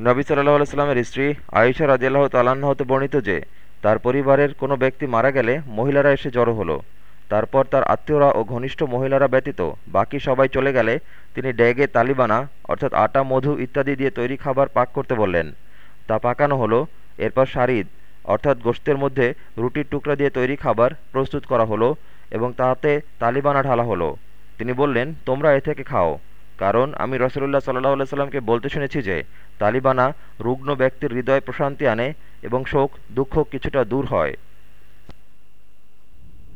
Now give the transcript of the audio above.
নবী সাল্লাহ আলাইস্লামের স্ত্রী আয়েশা রাজিয়াল্লাহ তাল্লাহ্ন হতে বর্ণিত যে, তার পরিবারের কোনো ব্যক্তি মারা গেলে মহিলারা এসে জড়ো হলো। তারপর তার আত্মীয়রা ও ঘনিষ্ঠ মহিলারা ব্যতীত বাকি সবাই চলে গেলে তিনি ড্যাগে তালিবানা, অর্থাৎ আটা, মধু ইত্যাদি দিয়ে তৈরি খাবার পাক করতে বললেন। তা পাকানো হলো, এরপর শারিদ অর্থাৎ গোস্তের মধ্যে রুটির টুকরা দিয়ে তৈরি খাবার প্রস্তুত করা হলো এবং তাতে তালিবানা ঢালা হলো। তিনি বললেন, তোমরা এ থেকে খাও। কারণ আমি রসুল্লাহ সাল্লাহ সাল্লামকে বলতে শুনেছি যে তালিবানা রুগ্ন ব্যক্তির হৃদয় প্রশান্তি আনে এবং শোক দুঃখ কিছুটা দূর হয়।